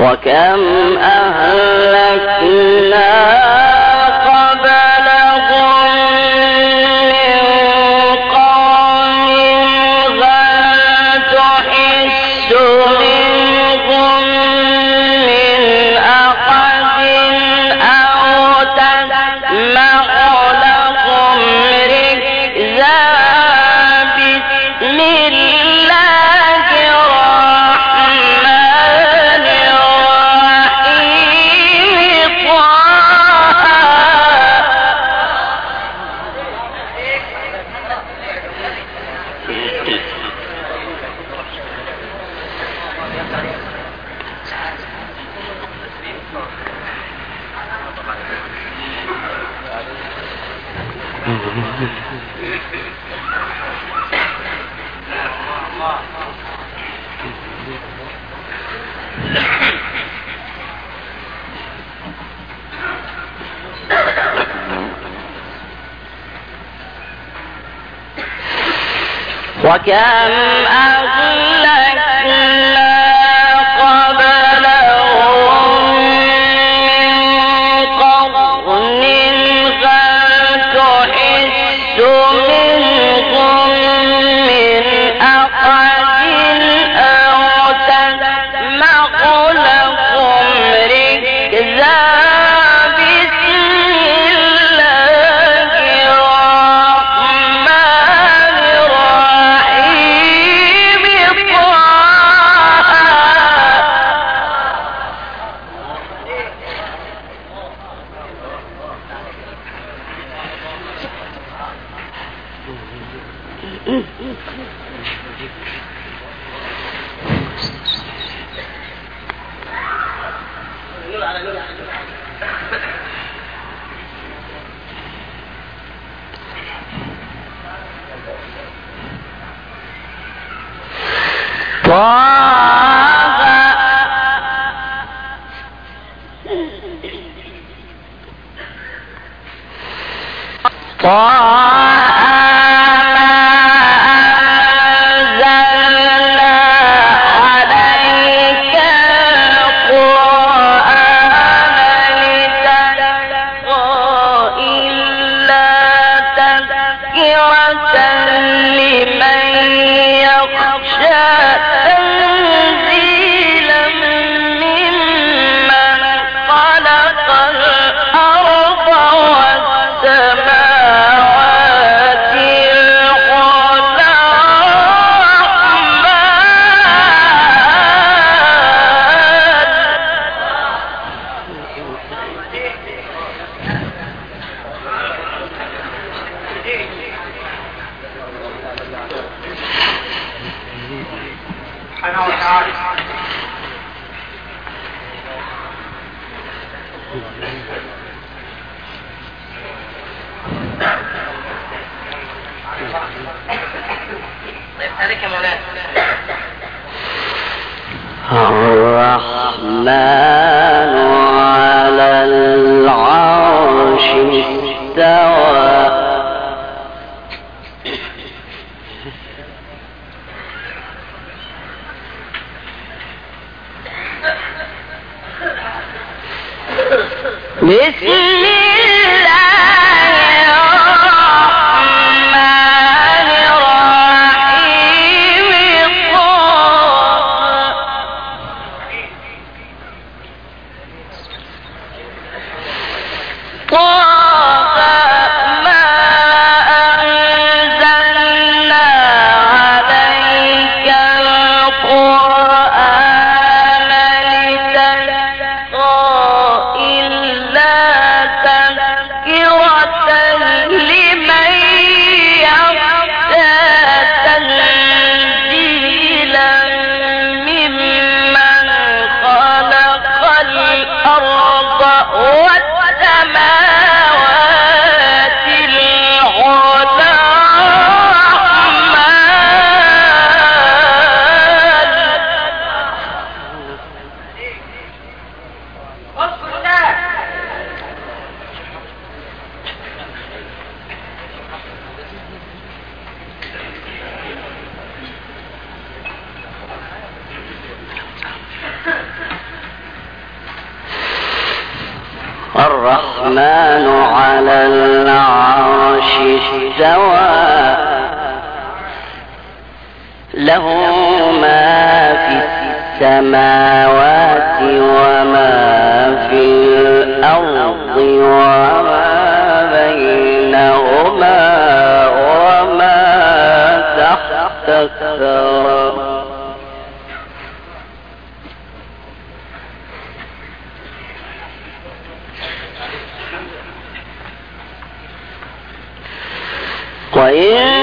وكم أهلكنا وكم 我也。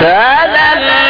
فلما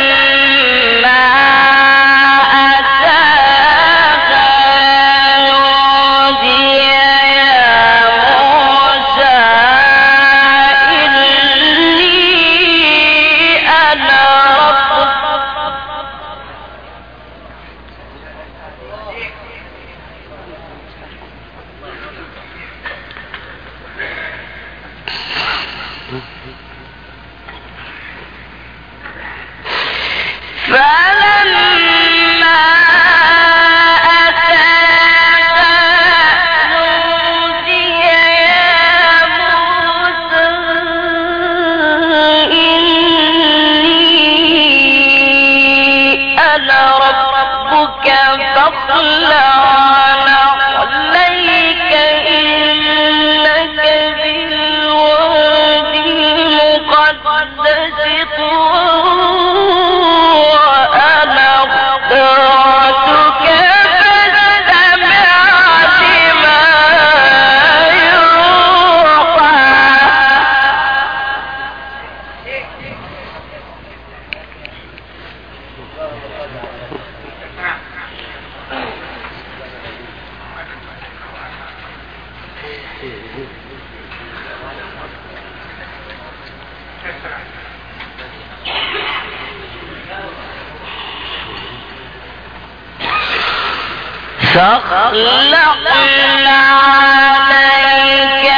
سخلقنا عليك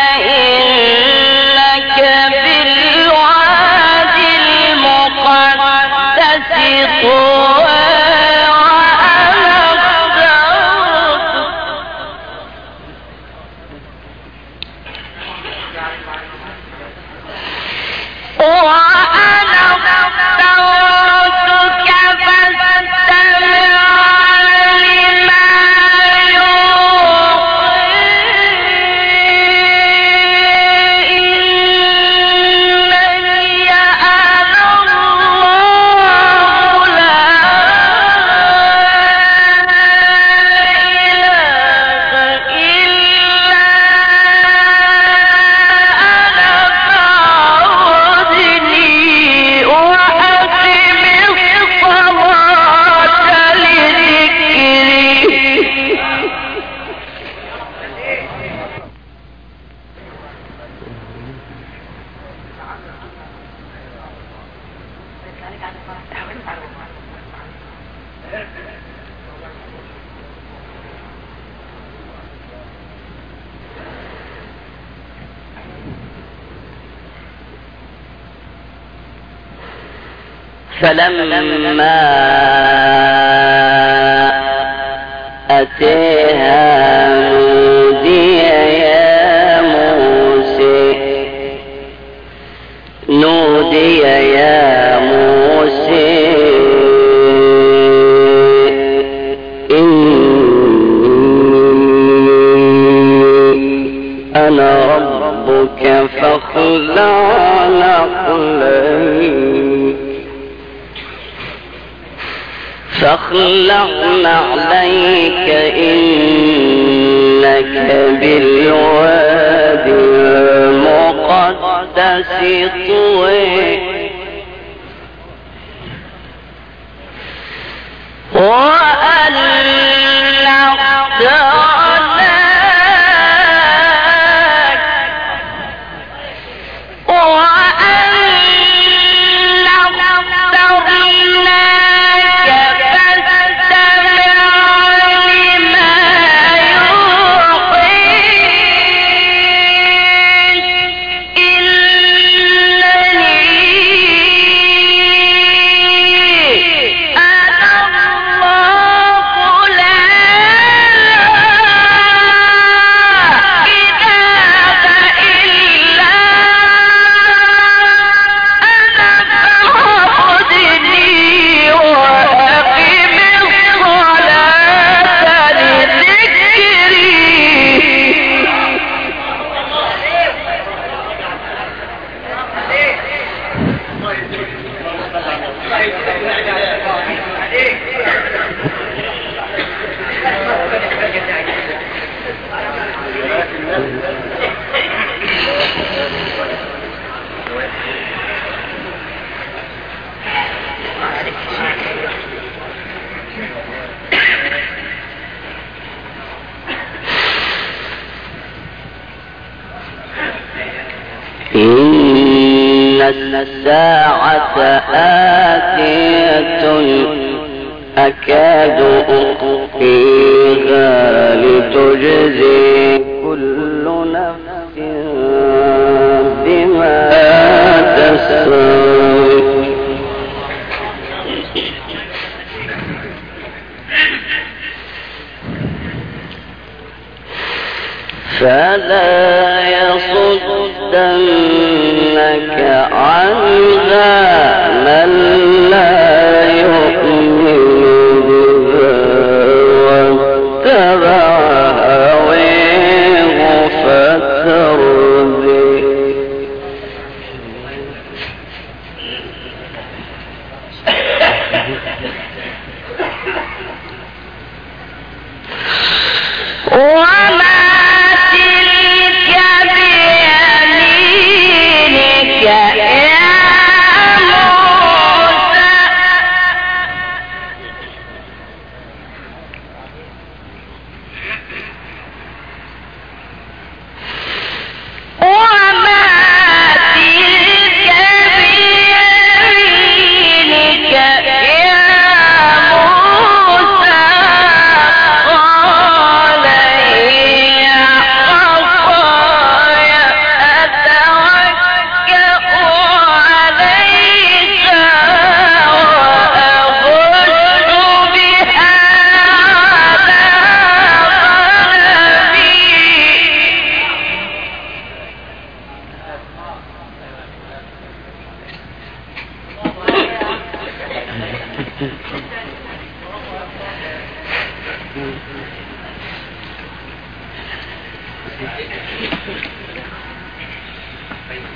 أتيها نودي يا موسى نودي يا موسى أنا ربك فاخلع فاخلعن عليك إنك بالوادي المقدس طوي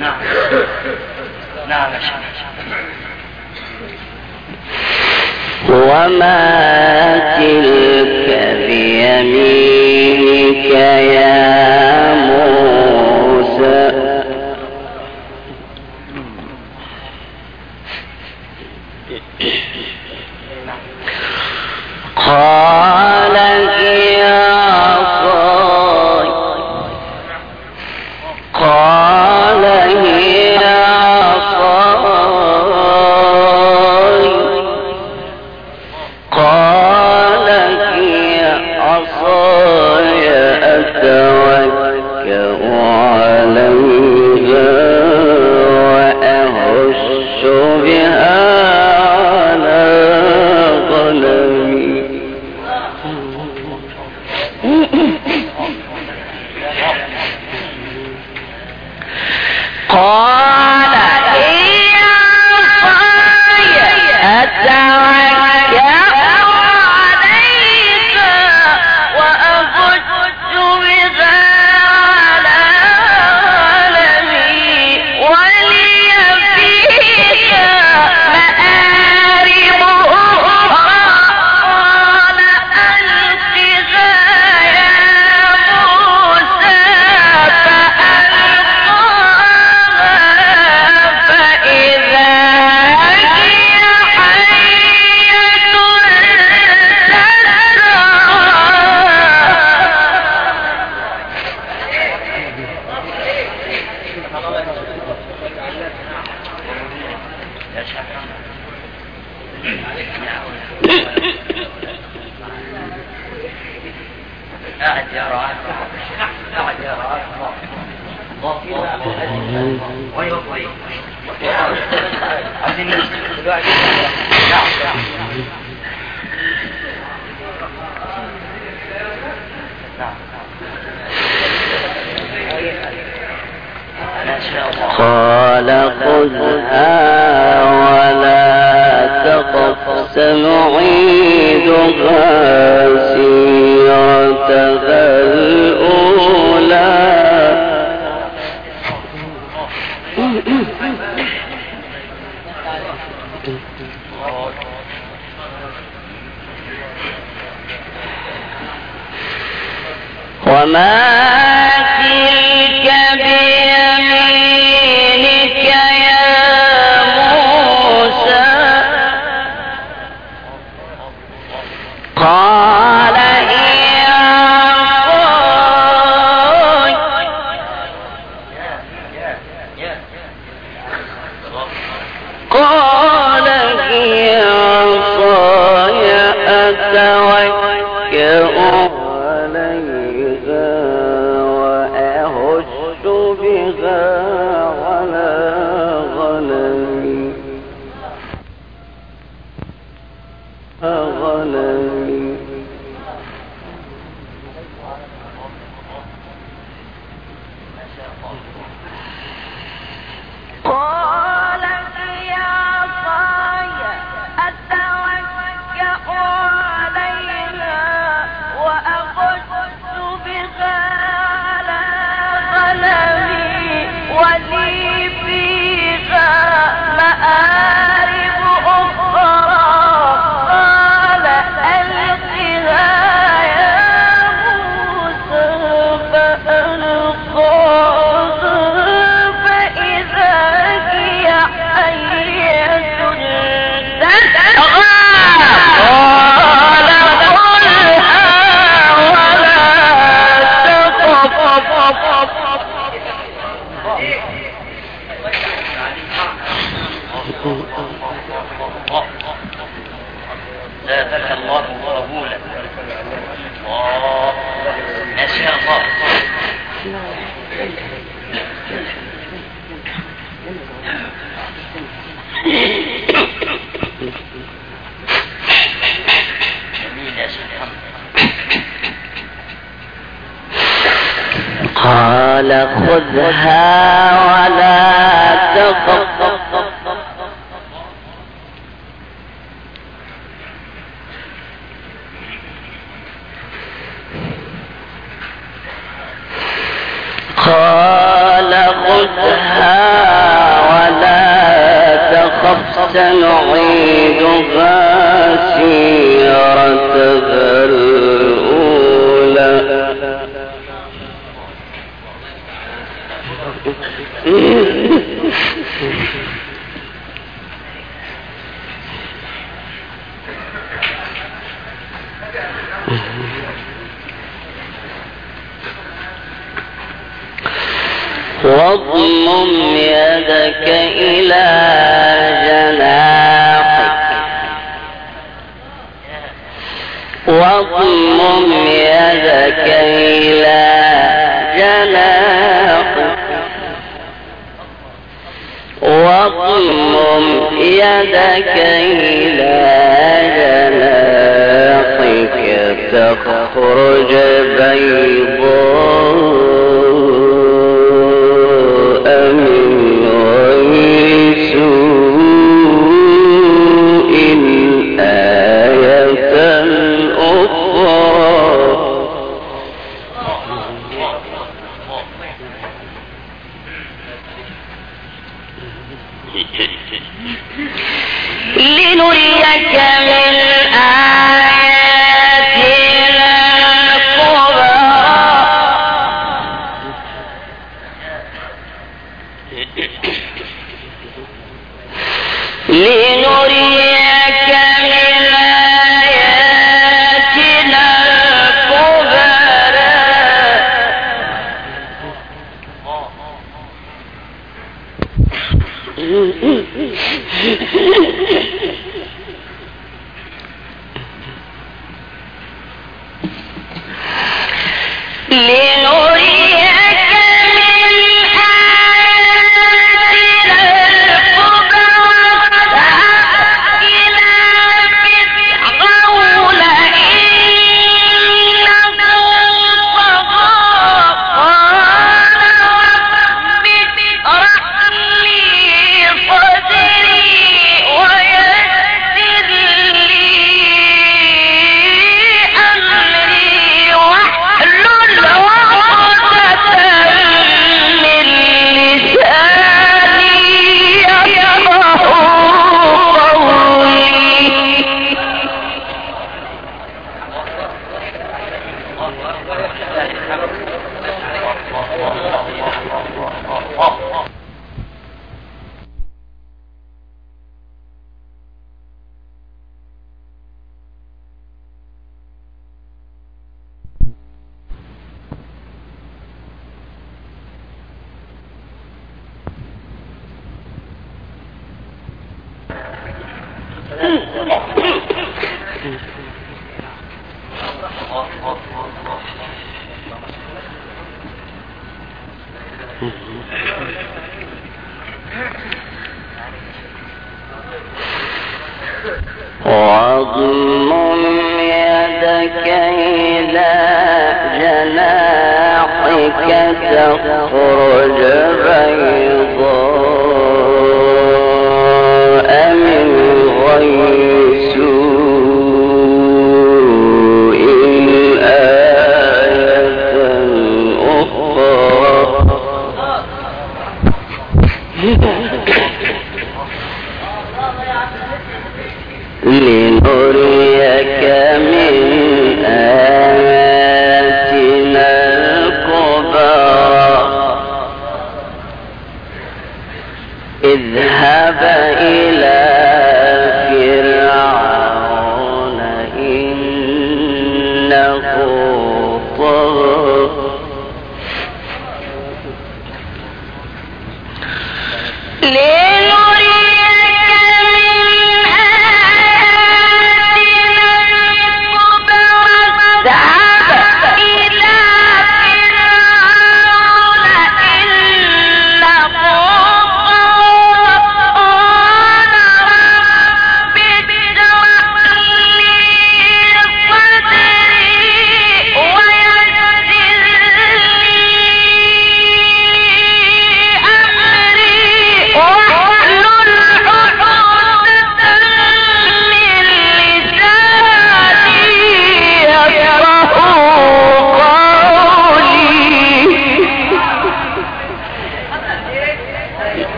نعم. نعم شيخ وما تلك بيمينك يا قال يدك إلى جناحك تخرج بيضاء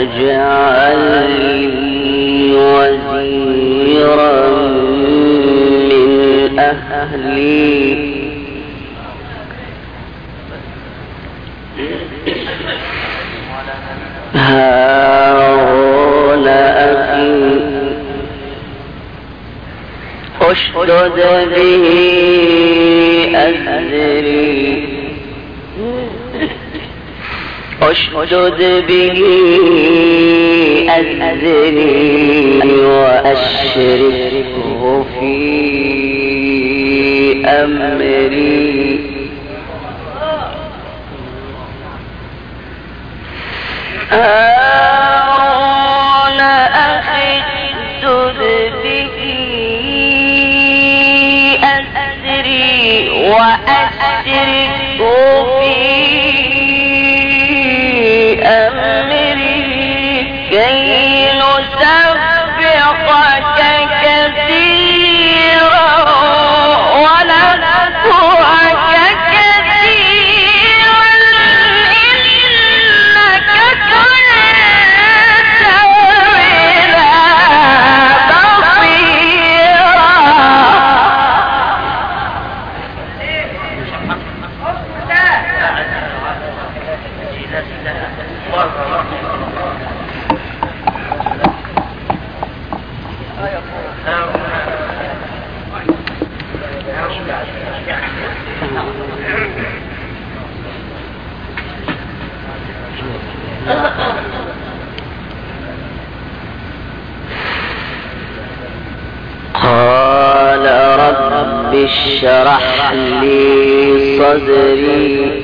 واجعل لي وزيرا من أهلي. هارون أخي أشدد به أزري. أشدد به أزري وأشركه في أمري. هارون أخي اشدد به أزري وأشركه في صدري.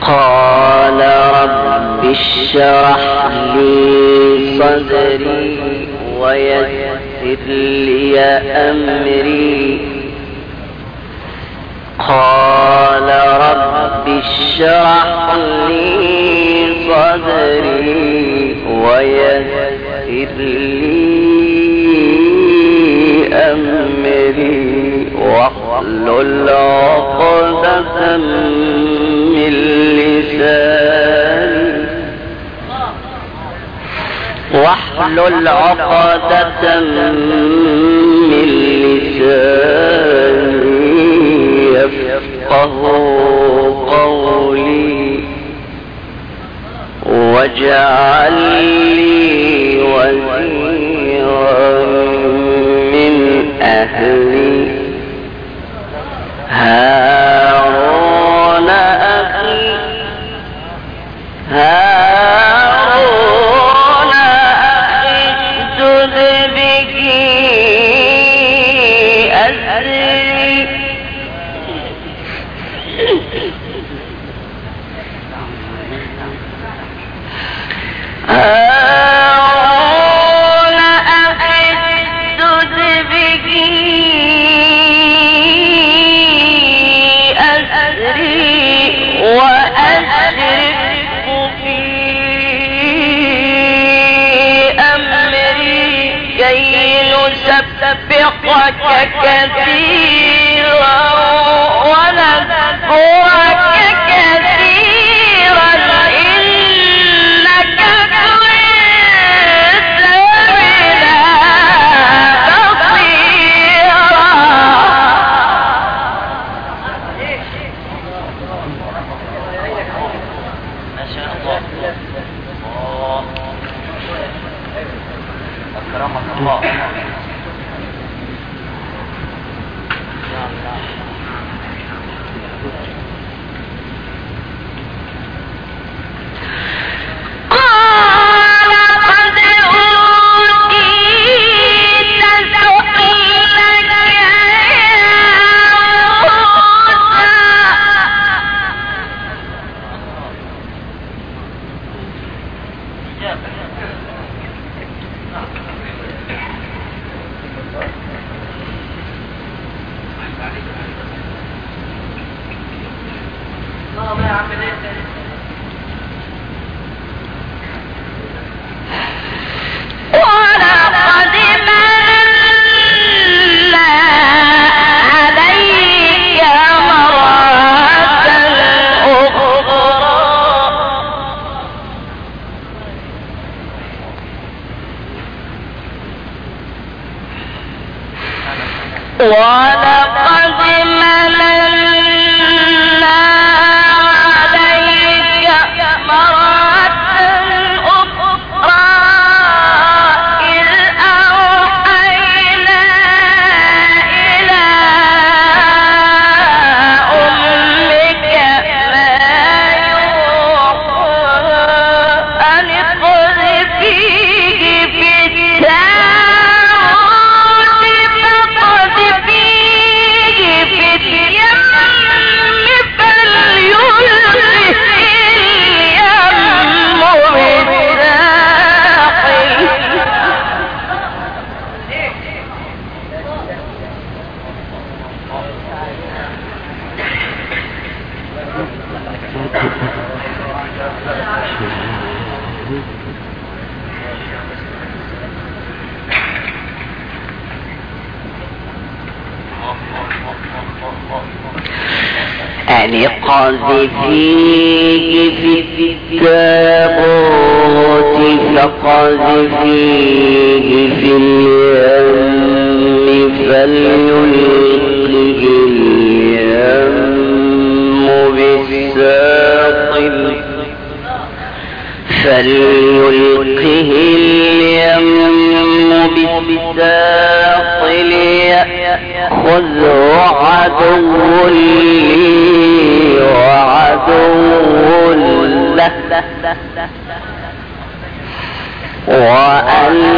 قال رب اشرح لي صدري ويسر لي أمري. قال رب اشرح لي صدري ويسر لي واحلل عقدة من لساني. واحلل عقدة من لساني. يفقه قولي. واجعل لي وزيرا من أهلي. كثيرا ونذكرك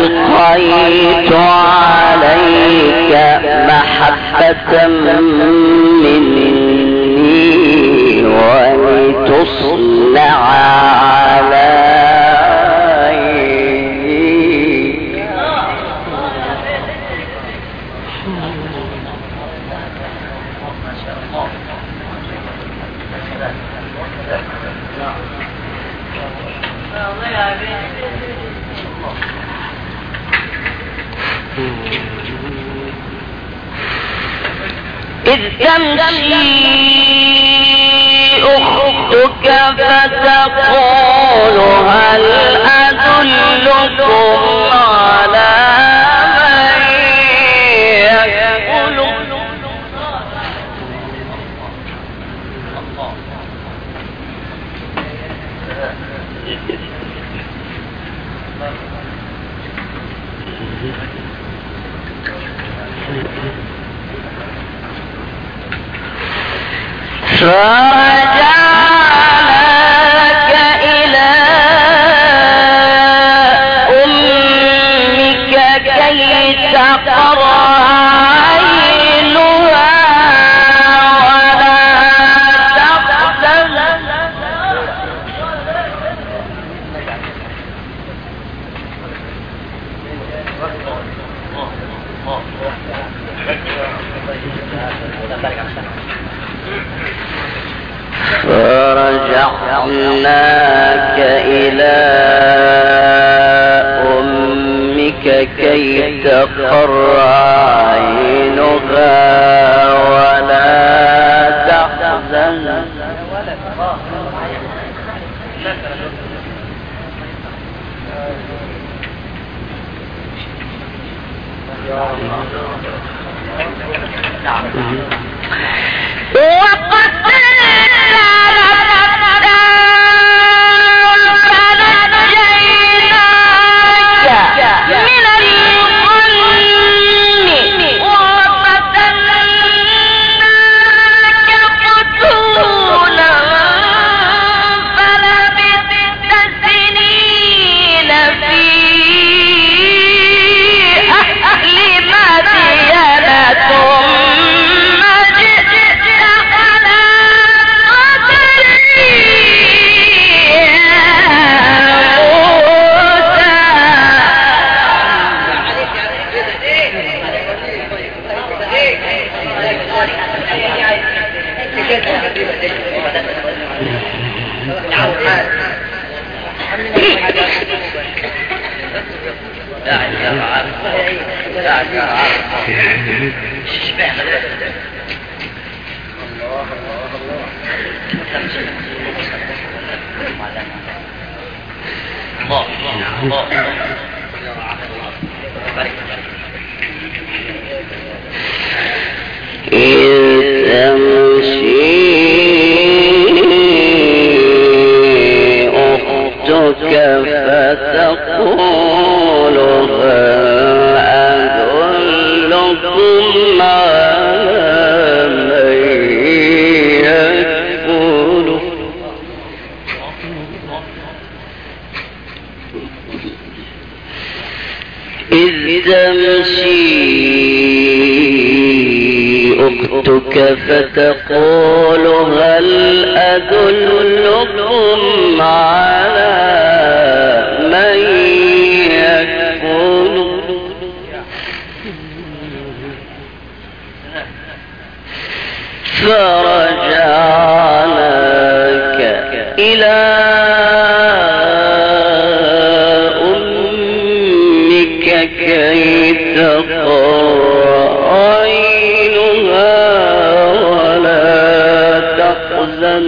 وألقيت عليك محبة مني ولتصنع على تمشي أختك فتقول هل أنت تقرأ. كي تقر عينها. إلى أمك كي تقر عينها ولا تحزن.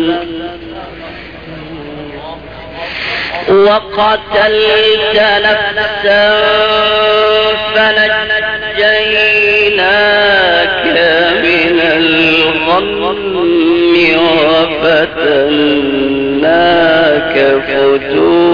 وقتلت نفسا فنجيناك من الغم وفتن هناك فتوح